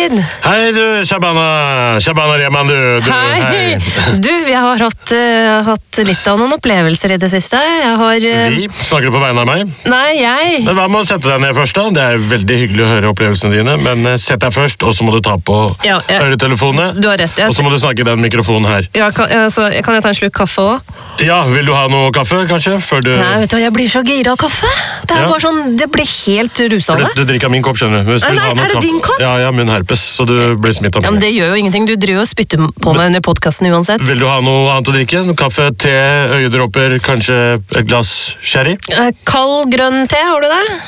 Hei, Hei, du, Shabana. Shabana Rehman, du. du Hei. Du, jeg har hatt, uh, hatt litt av noen opplevelser i det siste. Jeg har eh, Vi snakker du på vegne av meg. Nei, jeg. Men Hva med å sette deg ned først? da? Det er veldig hyggelig å høre opplevelsene dine, men eh, sett deg først, og så må du ta på Ja, jeg- øretelefonene. Du har rett, jeg- Og så må du snakke i den mikrofonen her. Ja, kan, altså, kan jeg ta en slurk kaffe òg? Ja, Vil du ha noe kaffe, kanskje? Før du Nei, vet du hva, jeg blir så gira av kaffe. Det er Ja. bare sånn, det blir helt rusa av du, det. du drikker av min kopp, skjønner du. Hvis du Nei, vil ha nei, noe er det kaffe- din kopp? Ja, jeg har munnherpes, så du blir smittet Ja, men det. Det gjør jo ingenting. Du driver jo og spytter på meg under podkasten uansett. Vil du ha noe annet å drikke? Kaffe, te, øyedråper, kanskje et glass sherry? Eh, Kald grønn te, har du det?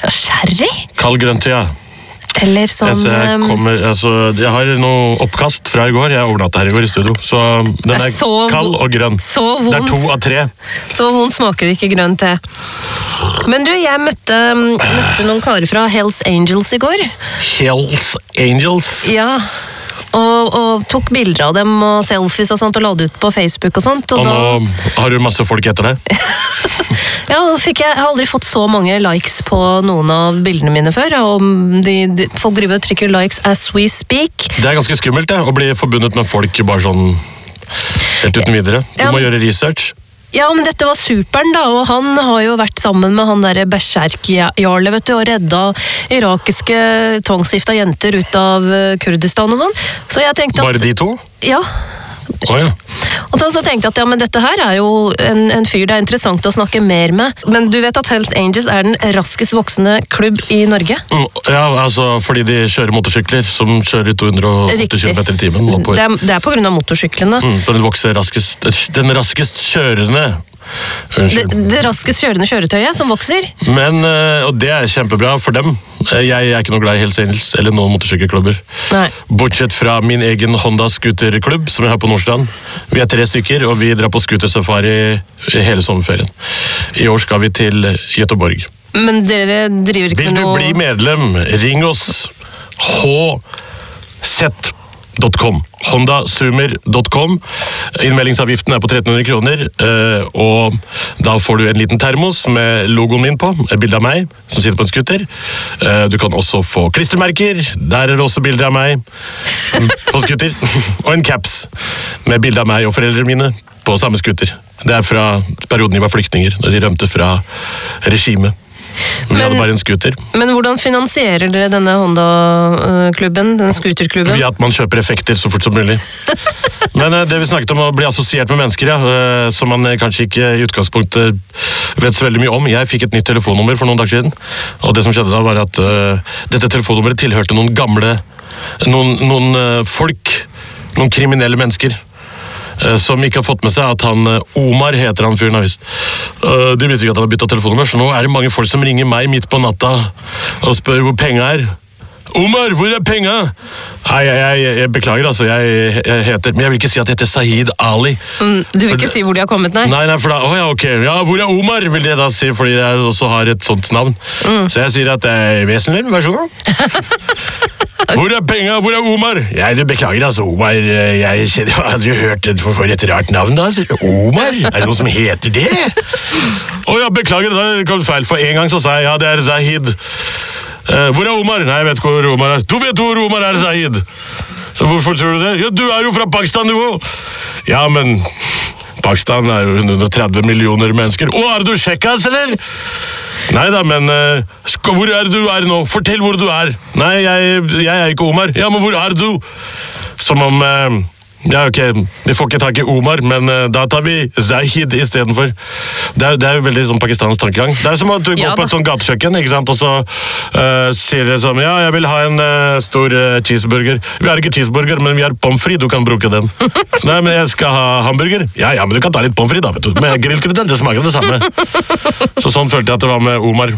Ja, Sherry? Kald grønn te, ja. Eller sånn Altså, jeg, ehm, kommer, altså, jeg har noe oppkast fra i går. Jeg overnatta her i går i studio. Så den er så kald og grønn. så Det er to av tre. Så vondt smaker det ikke grønn te. Men du, jeg møtte, møtte noen karer fra Hells Angels i går. Hells Angels. Ja. Og, og tok bilder av dem og selfies og sånt og la det ut på Facebook og sånt. Og, Og da, nå har du masse folk etter deg. ja, jeg, jeg har aldri fått så mange likes på noen av bildene mine før. Og de, de, folk driver og trykker 'likes as we speak'. Det er ganske skummelt det, å bli forbundet med folk bare sånn helt uten videre. Du Ja, må gjøre research. Ja, men dette var superen, da, og han har jo vært sammen med han derre Berserk-jarle, vet du, og redda irakiske tvangsgifta jenter ut av eh, Kurdistan og sånn. Så jeg tenkte at Bare de to? Ja. Å ja. Og så så tenkte jeg at ja, men dette her er jo en, en fyr det er interessant å snakke mer med. Men du vet at Hells Angels er den raskest voksende klubb i Norge? Mm, ja, altså fordi de kjører motorsykler som kjører i 280 km i timen. Det er, det er på grunn av motorsyklene. Mm, for den raskest Den raskest kjørende Unnskyld. det raskest kjørende kjøretøyet som vokser. Men, eh, Og det er kjempebra for dem. Eh, Jeg er ikke noe glad i Hells Angels eller noen motorsykkelklubber. Nei. Bortsett fra min egen Honda scooterklubb som jeg har på Nordstrand. Vi er tre stykker, og vi drar på scootersafari hele sommerferien. I år skal vi til Göteborg. Men dere driver ikke noe Vil du bli medlem, ring oss. Hondasumer.com. Innmeldingsavgiften er på 1300 kroner, eh, og da får du en liten termos med logoen min på, et bilde av meg som sitter på en scooter. Eh, Du kan også få klistremerker, der er det også bilder av meg mm, på scooter. Og en caps med bilde av meg og foreldrene mine på samme scooter. Det er fra perioden de var flyktninger, da de rømte fra regimet. Vi Men- hadde bare en scooter. Men hvordan finansierer dere denne Honda-klubben? Den scooterklubben? Via at man kjøper effekter så fort som mulig. Men eh, det vi snakket om å bli assosiert med mennesker, ja, eh, som man eh, kanskje ikke i utgangspunktet vet så veldig mye om. Jeg fikk et nytt telefonnummer for noen dager siden, og det som skjedde da var at uh, dette telefonnummeret tilhørte noen gamle noen, noen uh, folk, noen kriminelle mennesker. Eh, Som ikke har fått med seg at han eh, Omar heter han fyren. Eh, De visste ikke at han har bytta telefonnummer, så nå er det mange folk som ringer meg midt på natta og spør hvor penga er. Omar, hvor er penga? Nei, jeg, jeg, jeg beklager, altså. Jeg, jeg heter Men jeg vil ikke si at jeg heter Sahid Ali. Mm, Du vil For ikke si hvor de har kommet, nei? Nei, nei, for da, oh ja, ok. Ja, hvor er Omar, vil jeg da si, fordi jeg også har et sånt navn. Så jeg sier at det er vesentlig, vær så god. Hvor er penga, hvor er Omar? Jeg du, beklager, altså, Omar, eh, jeg, kjenner- jeg har aldri hørt det for, for et rart navn da. Omar? Er det noen som heter det? Å ja, beklager, da kom feil. For en gang så sa jeg, ja, det er Zahid. Eh, hvor er Omar? Nei, jeg vet hvor Omar er. Du vet hvor Omar er, Zahid. Så hvorfor tror du det? Ja, du er jo fra Pakistan, du òg. Ja, men Pakistan er jo 130 millioner mennesker. Å, er du sjekkas, eller? Nei da, men uh, hvor er du er nå? Fortell hvor du er. Nei, jeg, jeg er ikke Omar. Ja, men hvor er du? Som om eh, Ja, ok, vi får ikke tak i Omar, men uh, da tar vi Zahid istedenfor. Det, er- det er jo veldig sånn pakistansk tankegang. Det er som at du går Ja på et sånt gatekjøkken, ikke sant? og så uh, sier det sånn Ja, jeg vil ha en uh, stor cheeseburger. Vi har ikke cheeseburger, men vi har pommes frites. Du kan bruke den. Nei, men jeg skal ha hamburger. Ja, ja, men du kan ta litt pommes frites, da. vet du. Med grillkrydder. Det smaker det samme. Så sånn følte jeg at det var med Omar.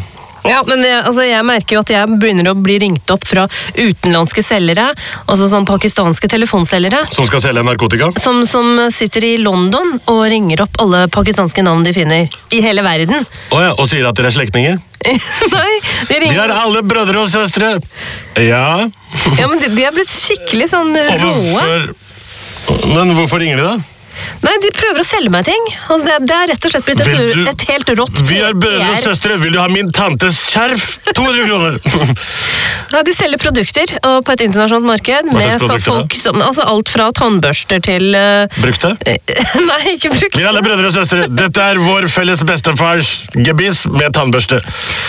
Ja, men jeg, altså, jeg merker jo at jeg begynner å bli ringt opp fra utenlandske selgere, altså sånn pakistanske telefonselgere, Som skal selge narkotika. som, som sitter i London og ringer opp alle pakistanske navn de finner i hele verden. Oh ja, og sier at dere er slektninger? Nei, de Vi ringer er alle brødre og søstre! Ja. Ja, men de, de er blitt skikkelig sånn roe. hvorfor Men hvorfor ringer de, da? Nei, de prøver å selge meg ting. Altså, det, det er rett og slett blitt et, du- et helt rått Vi er brødre og søstre. Vil du ha min tantes skjerf? 200 kroner! Ja, de selger produkter og på et internasjonalt marked. Med folk som, altså alt fra tannbørster til uh, Brukte? Nei, ikke brukt. Vi er alle brødre og søstre. Dette er vår felles bestefars gebiss med tannbørste.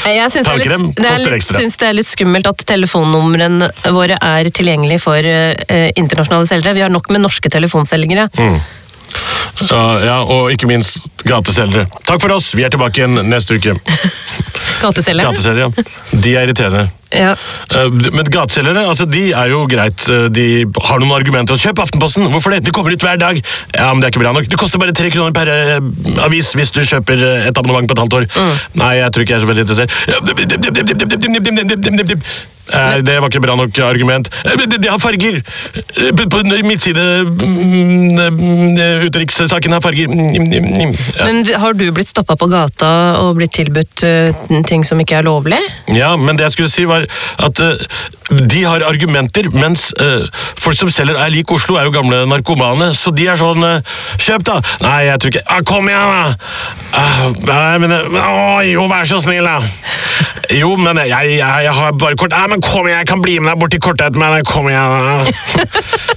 Jeg syns det, er litt- det, er litt- syns det er litt skummelt at telefonnumrene våre er tilgjengelig for uh, internasjonale selgere. Vi har nok med norske telefonselgere. Mm. Ja, og ikke minst gateselgere. Takk for oss. Vi er tilbake igjen neste uke. Gateselgere. Gateselgere, ja. De er irriterende. Ja. Eh, Men gateselgere altså, de er jo greit. eh, De har noen argumenter. Kjøp Aftenposten! Hvorfor det? Det kommer ut hver dag! Ja, men Det er ikke bra nok. Det koster bare tre kroner per eh, avis hvis du kjøper eh, et abonnement på et halvt år. Nei, jeg tror ikke jeg er så veldig interessert. Eh, Det var ikke bra nok argument. Eh, Det, har farger! Eh, På midtside mm, eh, Utenrikssaken har farger. Ja. Men har du blitt stoppa på gata og blitt tilbudt eh, ting som ikke er lovlig? Ja, men det jeg skulle si var at uh, de har argumenter, mens uh, folk som selger er lik Oslo, er jo gamle narkomane, så de er sånn Kjøp, da! Nei, jeg tror ikke ah, Kom igjen, da! Ah, nei, men Å, jo, vær så snill, da! Jo, men jeg, jeg, jeg har bare kort Nei, men kom igjen, jeg kan bli med deg bort til kortet men kom igjen! da!»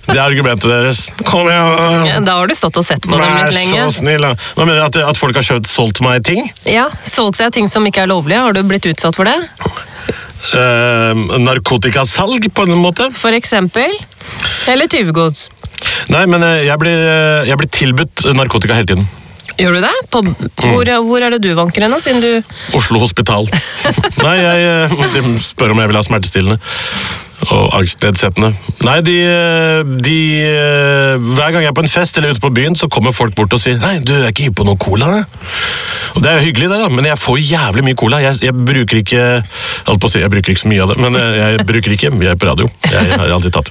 Det er argumentet deres. Kom igjen! da. Ja, Da har du stått og sett på dem litt lenge. Vær så snill, da. Nå mener du, at, at folk har kjøpt, solgt meg ting? Ja, Solgt seg ting som ikke er lovlige. Har du blitt utsatt for det? Eh, narkotikasalg, på en måte? For eksempel? Eller tyvegods? Nei, men eh, jeg blir, eh, jeg blir tilbudt narkotika hele tiden. Gjør du det? På, hvor, hvor er det du vanker hen, siden du Oslo Hospital. Nei, jeg eh, de spør om jeg vil ha smertestillende. Og angstnedsettende. Nei, de, eh, de eh, Hver gang jeg er på en fest eller ute på byen, så kommer folk bort og sier Nei, du er ikke hypp på noe cola? Og Det er hyggelig, det, da, men jeg får jævlig mye cola. Jeg, jeg bruker ikke holdt på å si, jeg bruker ikke så mye av det, men eh, jeg bruker ikke. Vi er på radio. Jeg har aldri tatt.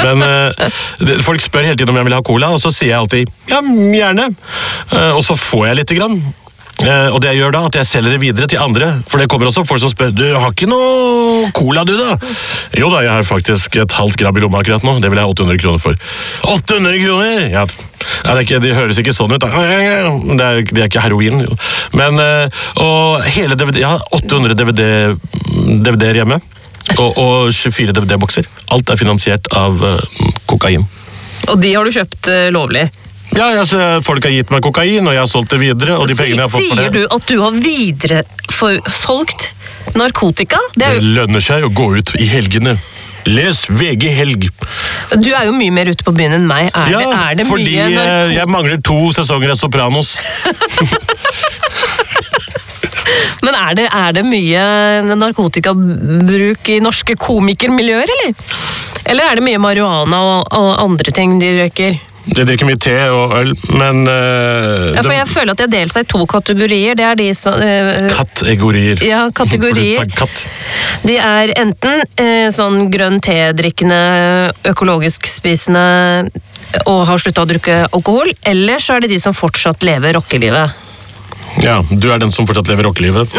Men det, folk spør hele tiden om jeg vil ha cola, og så sier jeg alltid ja, gjerne. Og så får jeg lite grann. Eh, og det jeg gjør da, at jeg selger det videre til andre. For det kommer også folk som spør du har ikke noe cola, du da? Jo da, jeg har faktisk et halvt gram i lomma akkurat nå. Det vil jeg ha 800 kroner for. 800 kroner! Ja, ja det, ikke, det høres ikke sånn ut. da. Det er, det er ikke heroin. jo. Men, eh, og hele DVD, Jeg har 800 DVD DVD-er hjemme. Og, og 24 DVD-bokser. Alt er finansiert av eh, kokain. Og de har du kjøpt lovlig? Ja, altså, Folk har gitt meg kokain, og jeg har solgt det videre. og de pengene jeg har fått for det... Sier du at du har videresolgt narkotika? Det er Det lønner seg å gå ut i helgene. Les VG Helg. du er jo mye mer ute på byen enn meg. Er, Ja, det, er det fordi mye eh, jeg mangler to sesonger av Sopranos. Men er det, er det mye narkotikabruk i norske komikermiljøer, eller? Eller er det mye marihuana og, og andre ting de røyker? Jeg drikker mye te og øl, men uh, Ja, for jeg føler at jeg deler seg i to kategorier. Det er de som uh, Kategorier. Ja, kategorier. Katt. De er enten uh, sånn grønn te-drikkende, økologisk spisende og har slutta å drikke alkohol, eller så er det de som fortsatt lever rockelivet. Ja, du er den som fortsatt lever rockelivet.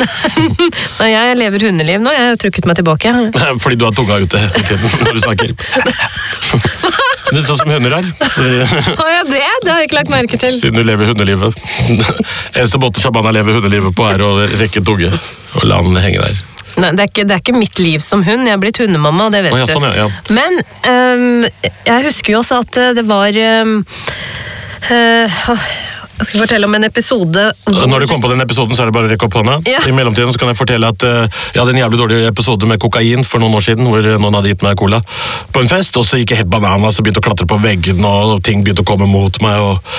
Nei, jeg lever hundeliv nå, jeg har trukket meg tilbake. Fordi du har tunga ute hele tiden når du snakker. Er sånn som hunder er. Har jeg det? Det har jeg ikke lagt merke til. Siden du lever hundelivet. Eneste måte Shabana lever hundelivet på, er å rekke tunge og la den henge der. Nei, det er, ikke, det er ikke mitt liv som hund, jeg er blitt hundemamma, det vet oh, ja, sånn, ja, ja. Men um, jeg husker jo også at øh, det var um, øh, Jeg skal fortelle om en episode Når du kommer på den episoden, så er det bare å rekke opp hånda. Ja. I mellomtiden så kan jeg fortelle at uh, jeg hadde en jævlig dårlig episode med kokain for noen år siden, hvor noen hadde gitt meg cola på en fest, og så gikk jeg helt bananas og begynte å klatre på veggene, og ting begynte å komme mot meg, og,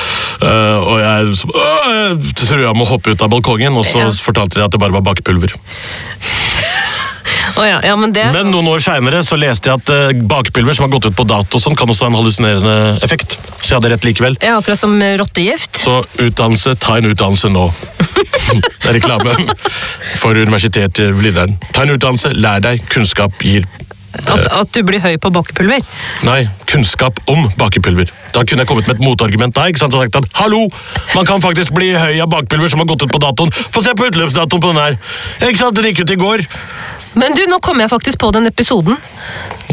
uh, og jeg så- jeg trua med må hoppe ut av balkongen, og så Ja. fortalte de at det bare var bakpulver. Å ja, ja, men det Men noen år seinere så leste jeg at eh, bakpulver som har gått ut på dato, sånn, kan også ha en hallusinerende effekt. Så jeg hadde rett likevel. ja, Akkurat som rottegift. Så utdannelse, ta en utdannelse nå. Det er reklame for universitetet i Blindern. Ta en utdannelse, lær deg. Kunnskap gir At, at du blir høy på bakepulver. Nei, kunnskap om bakepulver. Da kunne jeg kommet med et motargument da, ikke sant? og sagt at hallo, man kan faktisk bli høy av bakepulver som har gått ut på datoen. Få se på utløpsdatoen på den her. Ikke sant, Den gikk ut i går. Men du, nå kom jeg faktisk på den episoden.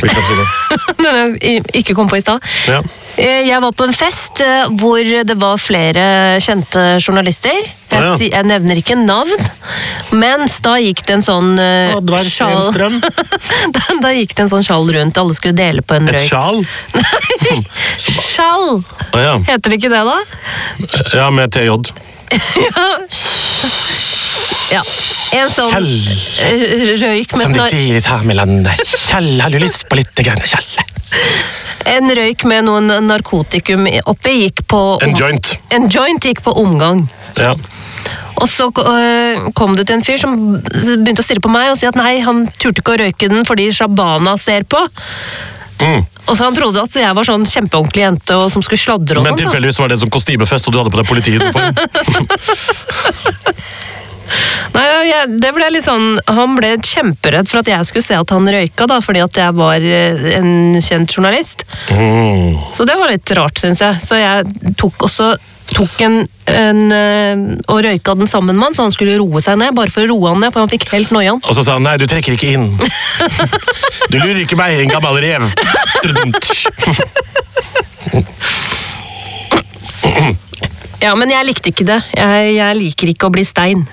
Den jeg ikke kom på i stad. Ja. Eh, Jeg var på en fest eh, hvor det var flere kjente journalister. Jeg, Ja, ja. jeg nevner ikke navn, mens da gikk det en sånn uh, Oddvar sjal da, da gikk det en sånn sjal rundt, alle skulle dele på en Et sjal? Nei, Sjal! Ja. Heter det ikke det, da? ja, med TJ. Ja. En sånn eh, røyk med Som de sier i Samelandet. Kjell, har du lyst på litt grann kjell? en røyk med noen narkotikum oppi gikk på En joint. En joint gikk på omgang. Ja. Og så øh, kom det til en fyr som begynte å stirre på meg og si at nei, han turte ikke å røyke den fordi Shabana ser på. Mm. Og så Han trodde at jeg var sånn kjempeordentlig jente og som skulle sladre. og Men sånn tilfeldigvis var det en sånn kostymefest, og du hadde på deg politiuniform. Nei, jeg, det ble litt sånn, Han ble kjemperedd for at jeg skulle se at han røyka, da, fordi at jeg var øh, en kjent journalist. Mm. Så det var litt rart, syns jeg. Så jeg tok også tok en, en øh, og røyka den sammen med han, så han skulle roe seg ned. Bare for å roe han ned, for han fikk helt noiaen. Og så sa han nei, du trekker ikke inn. Du lurer ikke meg, en gammel rev. Ja, men jeg likte ikke det. Jeg, jeg liker ikke å bli stein.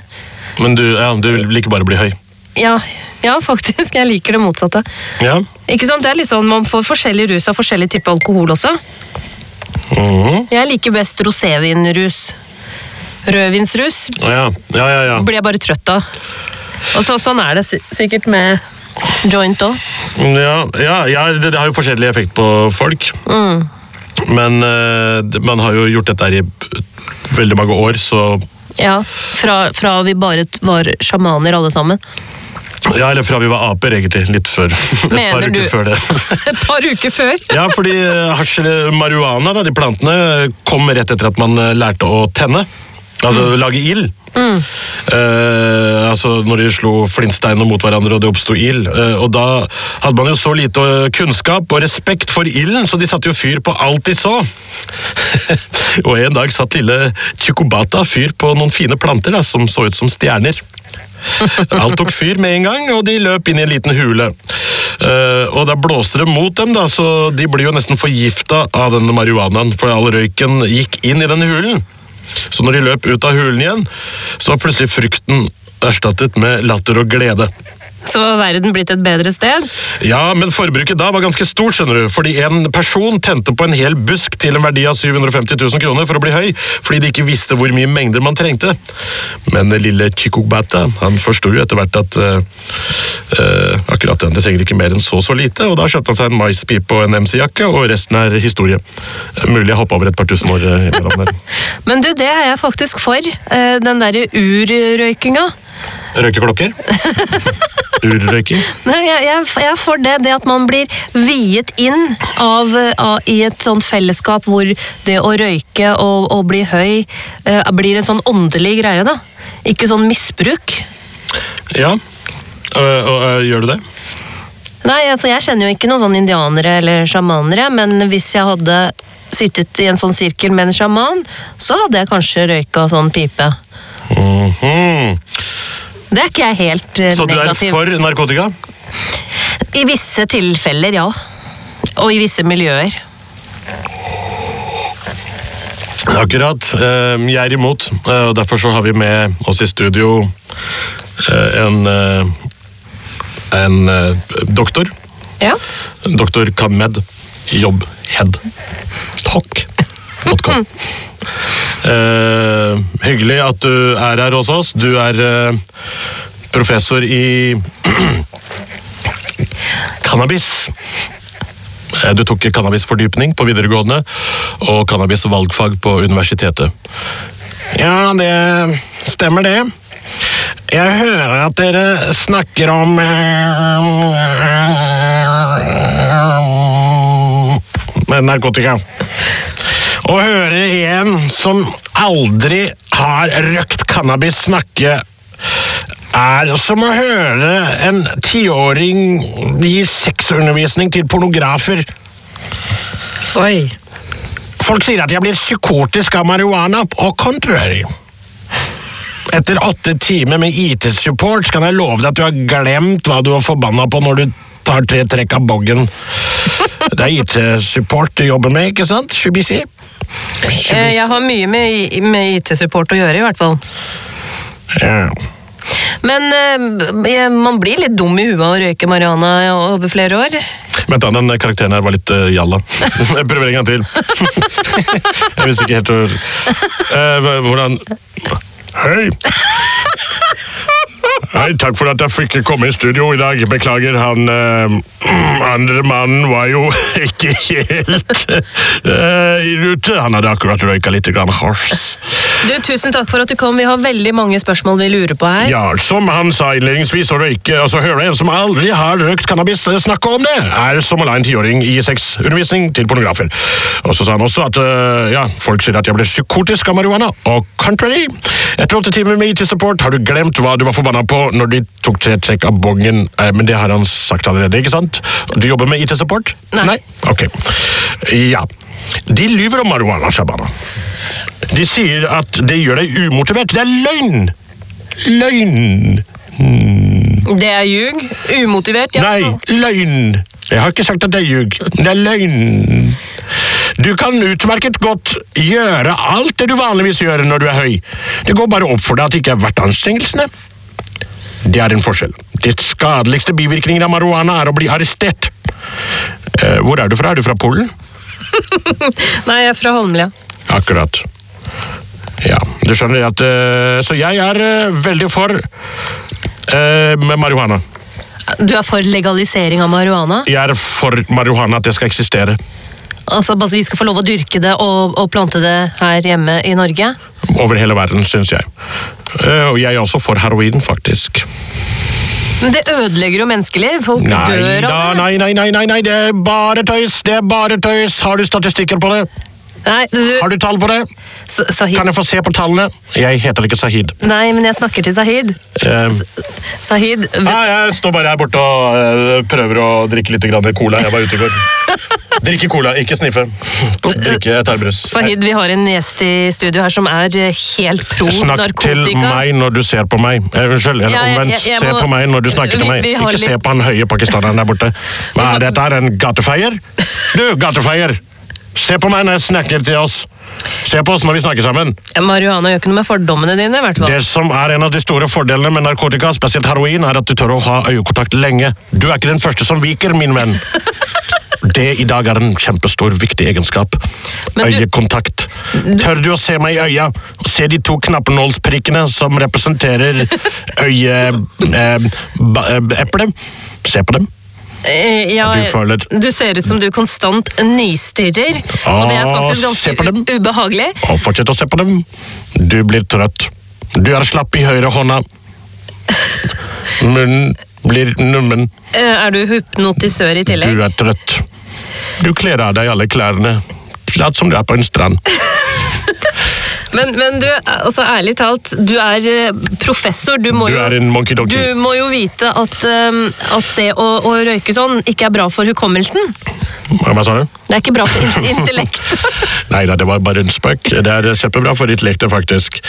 Men du, ja, du liker bare å bli høy. Ja, ja, faktisk. Jeg liker det motsatte. Ja. Ikke sant? Det er litt sånn, Man får forskjellig rus av forskjellig type alkohol også. Mm. Jeg liker best rosévinrus. Rødvinsrus ja. Ja, ja, ja. blir jeg bare trøtt av. Og så, sånn er det sikkert med joint òg. Ja, ja, ja det, det har jo forskjellig effekt på folk. Men uh, man har jo gjort dette her i veldig mange år, så Ja, fra, fra vi bare var sjamaner alle sammen. Ja, eller fra vi var aper, egentlig. Litt før. Et par uker du- før det. Et par uker før. Ja, fordi eh, hasj eller marihuana, da, de plantene, kom rett etter at man eh, lærte å tenne. Altså lage ild. Eh, altså når de slo flintsteinene mot hverandre og det oppsto ild. Eh, og da hadde man jo så lite eh, kunnskap og respekt for ilden, så de satte jo fyr på alt de så. og en dag satt lille Chikobata fyr på noen fine planter da, som så ut som stjerner. Alt tok fyr med en gang, og de løp inn i en liten hule. Uh, og da blåste det mot dem, da, så de ble jo nesten forgifta av denne marihuanaen, for all røyken gikk inn i denne hulen. Så når de løp ut av hulen igjen, så var plutselig frykten erstattet med latter og glede. Så var verden blitt et bedre sted. Ja, men forbruket da var ganske stort, skjønner du, fordi en person tente på en hel busk til en verdi av 750 000 kroner for å bli høy, fordi de ikke visste hvor mye mengder man trengte. Men lille Chikugbata, han forsto jo etter hvert at uh, uh, akkurat den, det trenger ikke mer enn så så lite, og da kjøpte han seg en maispipe og en MC-jakke, og resten er historie. Eh, Mulig jeg hoppa over et par tusen år. Men du, det er jeg faktisk for. Den derre urrøykinga. Røykeklokker? Urrøyking? Nei, jeg, jeg, jeg er for det. Det at man blir viet inn av, av, i et sånt fellesskap hvor det å røyke og, og bli høy eh, blir en sånn åndelig greie, da. Ikke sånn misbruk. Ja. Og, og, og gjør du det? Nei, altså jeg kjenner jo ikke noen sånn indianere eller sjamanere, men hvis jeg hadde sittet i en sånn sirkel med en sjaman, så hadde jeg kanskje røyka sånn pipe. Mhm. Det er ikke jeg helt negativ. Så du er for narkotika? I visse tilfeller, ja. Og i visse miljøer. Akkurat. Eh, Jeg er imot, eh, og derfor så har vi med oss i studio eh, en, eh, en eh, doktor. Ja. Doktor Kanmed Jobbhead. Talk.com. Eh, hyggelig at du er her hos oss. Du er uh, professor i cannabis. Eh, Du tok cannabisfordypning på videregående og cannabisvalgfag på universitetet. Ja, det stemmer det. Jeg hører at dere snakker om narkotika. Å høre en som aldri har røkt cannabis snakke er som å høre en tiåring gi sexundervisning til pornografer. Oi. Folk sier at jeg blir psykotisk av marihuana, og contrary. Etter åtte timer med IT-support kan jeg love deg at du har glemt hva du var forbanna på når du tar tre trekk av boggen. Det er IT-support du jobber med, ikke sant? Shubisi? Eh, Jeg har mye med, med IT-support å gjøre, i hvert fall. Ja. Men eh, man blir litt dum i huet av å røyke marihuana over flere år. Vent da, den karakteren her var litt uh, jalla. Jeg prøver en gang til. Jeg visste ikke helt hvor uh, Hvordan Hei! Hei, takk for at jeg fikk komme i studio i dag. Beklager, han eh, andre mannen var jo ikke helt eh, i rute. Han hadde akkurat røyka litt grann hasj. Du, Tusen takk for at du kom. Vi har veldig mange spørsmål vi lurer på her. Ja, som han sa innledningsvis, å røyke, altså høre en som aldri har røykt cannabis eh, snakke om det, er som å la en tiåring gi sexundervisning til pornografer. Og så sa han også at uh, ja, folk sier at jeg ble psykotisk av marihuana, og contrary. Etter åtte timer med IT-support har du glemt hva du var forbanna på når de tok tre trekk av bongen, uh, men det har han sagt allerede, ikke sant? Du jobber med IT-support? Nei. Nei. Ok. Ja. De lyver om marihuana, Shabana. De sier at det gjør deg umotivert. Det er løgn! Løgn! Det er ljug. Umotivert. Ja, Nei, så- løgn! Jeg har ikke sagt at det er ljug. Det er løgn. Du kan utmerket godt gjøre alt det du vanligvis gjør når du er høy. Det går bare opp for deg at det ikke er verdt anstrengelsene. Det er en forskjell. Ditt skadeligste bivirkningen av marihuana er å bli arrestert. Eh, Hvor er du fra? Er du fra Polen? Nei, jeg er fra Holmlia. Akkurat. Ja, du skjønner at uh, Så jeg er uh, veldig for uh, marihuana. Du er for legalisering av marihuana? Jeg er for marihuana, at det skal eksistere. Altså, altså Vi skal få lov å dyrke det og, og plante det her hjemme i Norge? Over hele verden, syns jeg. Og jeg er også for heroin, faktisk. Men det ødelegger jo menneskeliv. Folk Nei dør av det. nei, nei, nei, nei, nei, det er bare tøys! Det er bare tøys! Har du statistikker på det? Nei, du, Har du tall på det? S- Sahid. Kan jeg få se på tallene? Jeg heter ikke Sahid. Nei, men jeg snakker til Sahid. Eh, Sahid, vet- Nei, jeg står bare her borte og uh, prøver å drikke litt cola. Jeg var ute i går. Drikke cola, ikke sniffe. Drikke, jeg. Sahid, vi har en gjest i studio her som er eh, helt pro Snakk til meg når du ser på meg. Eh, unnskyld, Ja, jeg- omvendt. jeg- jeg se på meg når du snakker til meg. Ikke litt... Se på han høye pakistaneren der borte. Hva er dette en gatefeier? Du, gatefeier! Se på meg når jeg snakker til oss. Se på oss når vi snakker sammen. Marihuana gjør ikke noe med fordommene dine, hvert fall. Det som er en av de store fordelene med narkotika, spesielt heroin, er at du tør å ha øyekontakt lenge. Du er ikke den første som viker, min venn. Det i dag er en kjempestor, viktig egenskap. Du- Øyekontakt. Tør du å se meg i øya se de to knappenålsprikkene som representerer øyeeplet? Se på dem. Eh, ja, Du føler- du ser ut som du konstant nystirrer, og det er faktisk ganske ubehagelig. Og fortsett å se på dem. Du blir trøtt. Du er slapp i høyre hånda. Munnen blir nummen. Eh, Er du hypnotisør i tillegg? Du er trøtt. Du kler av deg alle klærne. Lat som du er på en strand. Men, men du, altså ærlig talt, du er eh, professor. Du må, Du er en monkey du må jo vite at, eh, at det å, å røyke sånn ikke er bra for hukommelsen. Hva sa du? Det er ikke bra for in- intellektet. Nei da, det var bare en spøk. Det er kjempebra for ditt lekte, faktisk.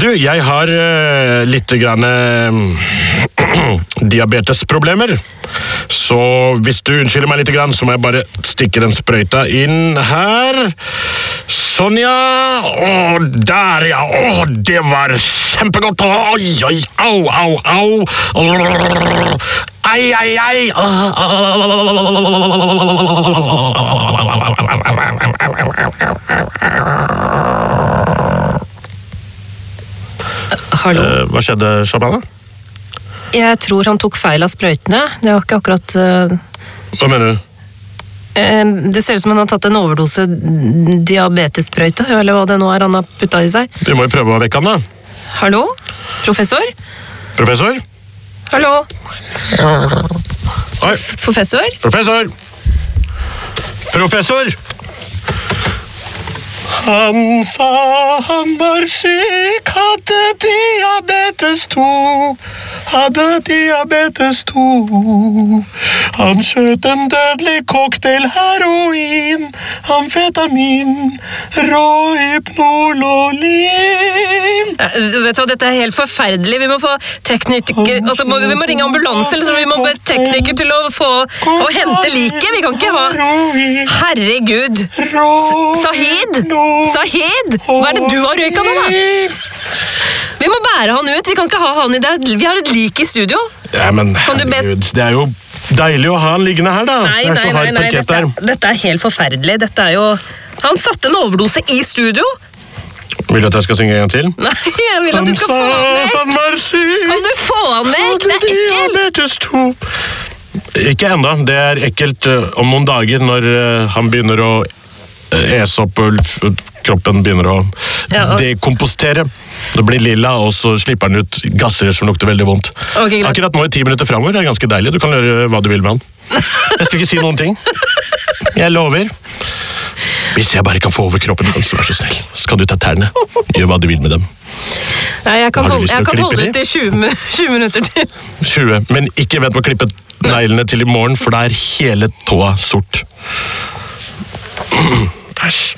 Du, jeg har uh, litt grann uh, diabetesproblemer. Så hvis du unnskylder meg litt, så må jeg bare stikke den sprøyta inn her. Sånn, ja. Å, der, ja. Å, det var kjempegodt. Oi, oi, au, au, au. Ai, ai, ai. Hallo. Eh, Hva skjedde, Shabana? Jeg tror han tok feil av sprøytene. Det var ikke akkurat eh, Hva mener du? eh, Det ser ut som han har tatt en overdose diabetessprøyte, eller hva det nå er han har putta i seg. Vi må jo prøve å vekke han, da. Hallo? Professor? Professor? Hallo? Oi, Professor? professor! Professor! Han sa han var syk, hadde diabetes 2. Hadde diabetes 2. Han skjøt en dødelig cocktail, heroin, amfetamin, råhypnololiv. Ja, Vet du hva, Dette er helt forferdelig. Vi må få tekniker altså, må, Vi må ringe ambulanse, eller så vi må be tekniker til å få å hente liket. Vi kan ikke ha Herregud! Sahid! Sahid! Hva er det du har røyka nå, da? Vi må bære han ut. Vi kan ikke ha han i det. Vi har et lik i studio. Ja, men herregud, det er jo deilig å ha han liggende her, da. Nei, nei, nei, nei dette, dette er helt forferdelig. Dette er jo Han satte en overdose i studio! Vil du at jeg skal synge en gang til? Nei, jeg vil at du skal få han vekk! Kan du få han vekk? Det er ekkelt! diabetes 2. Ikke ennå. Det er ekkelt eh, om noen dager når eh, han begynner å eh, opp og kroppen begynner å Ja, og- dekompostere. Det blir lilla, og så slipper den ut gasser som lukter veldig vondt. Okay. Akkurat nå i ti minutter framover er det ganske deilig. Du kan gjøre hva du vil med han. Jeg skal ikke si noen ting. Jeg lover. Hvis jeg bare kan få over kroppen hans, vær så snill, så kan du ta tærne. Gjør hva du vil med dem. Nei, jeg kan holde, jeg kan holde ut i 20, 20 minutter til. 20, men ikke vent med å klippe neglene til i morgen, for da er hele tåa sort. Æsj.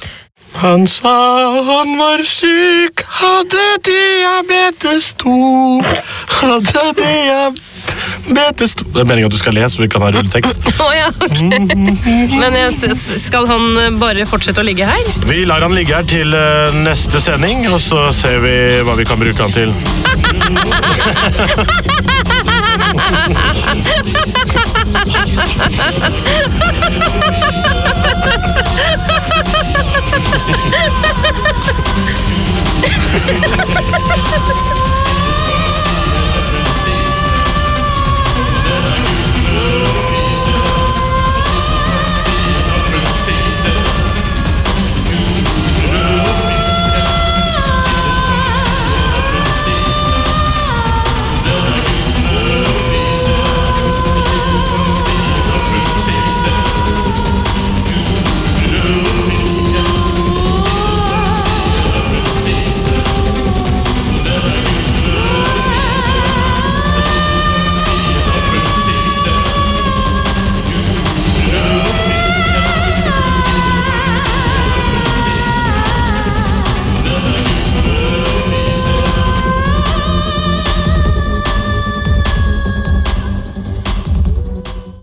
Han sa han var syk, hadde diabetes 2. Hadde diabetes 2 Det er meningen at du skal le, så vi kan ha rulletekst. Oh, ja, okay. Men skal han eh, bare fortsette å ligge her? Vi lar han ligge her til eh, neste sending, og så ser vi hva vi kan bruke han til. Ha ハハハハ